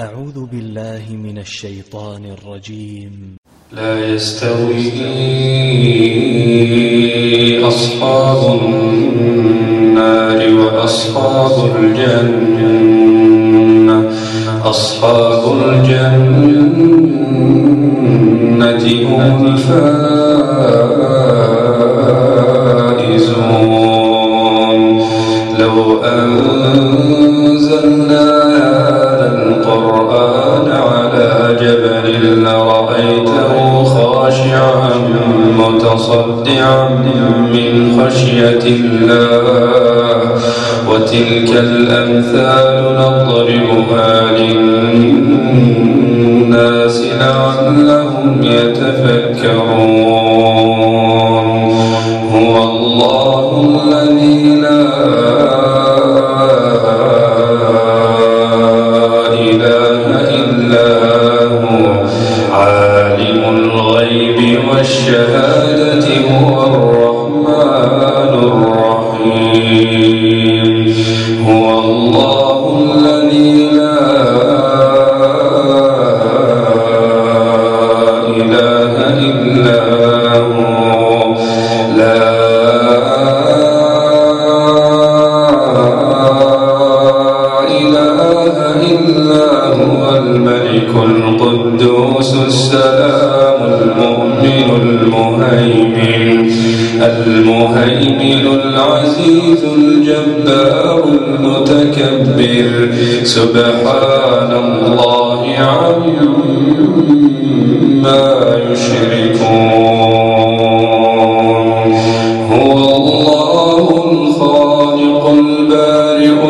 أعوذ بالله من الشيطان الرجيم. لا يستوي أصحاب النار وأصحاب الجنة. أصحاب الجنة هم الفائزون. لو أنزلنا خاشعا متصدعا من خشية الله. وتلك الأمثال نضربها للناس لعلهم يتفكرون. هو الله الذي لا إله إلا هو. عالم الغيب والشهادة هو الرحمن الرحيم. هو الله الذي لا إله إلا هو. لا إله إلا هو الملك القدوس السلام المؤمن المهيمن المهيمن العزيز الجبار المتكبر. سبحان الله عما يشركون. هو الله الخالق البارئ